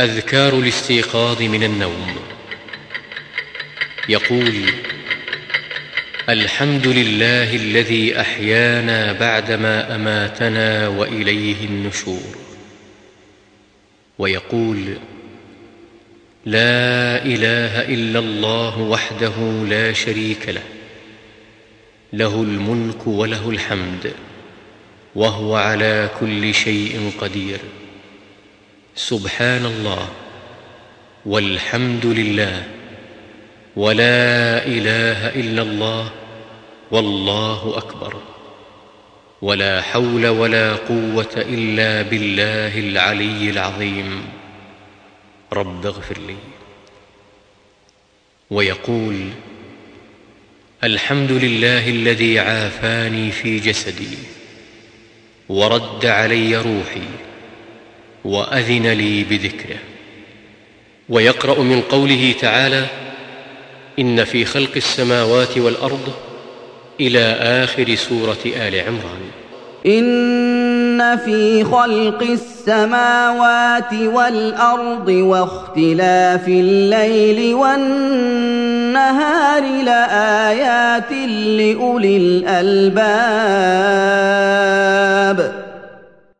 أذكار الاستيقاظ من النوم. يقول الحمد لله الذي أحيانا بعدما أماتنا وإليه النشور. ويقول لا إله إلا الله وحده لا شريك له. له الملك وله الحمد وهو على كل شيء قدير. سبحان الله والحمد لله ولا إله إلا الله والله أكبر ولا حول ولا قوة إلا بالله العلي العظيم رب اغفر لي ويقول الحمد لله الذي عافاني في جسدي ورد علي روحي وأذن لي بذكره. ويقرأ من قوله تعالى إن في خلق السماوات والأرض إلى آخر سورة آل عمران. إن في خلق السماوات والأرض واختلاف الليل والنهار لآيات لأولي الألباب.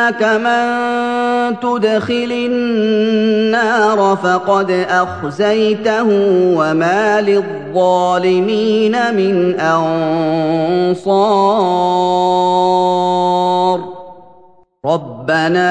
انك من تدخل النار فقد اخزيته وما للظالمين من انصار ربنا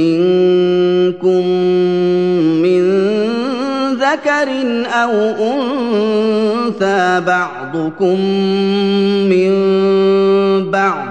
منكم من ذكر أو انثى بعضكم من بعض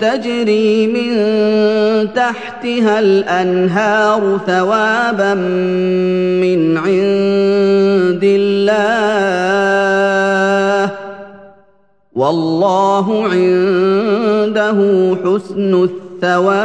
تجري من تحتها الأنهار ثوابا من عند الله. والله عنده حسن الثواب.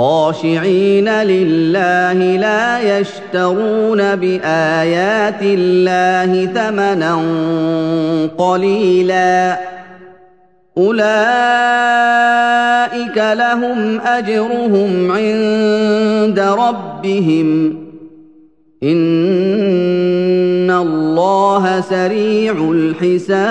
خاشعين لله لا يشترون بآيات الله ثمنا قليلا. أولئك لهم أجرهم عند ربهم. إن الله سريع الحساب.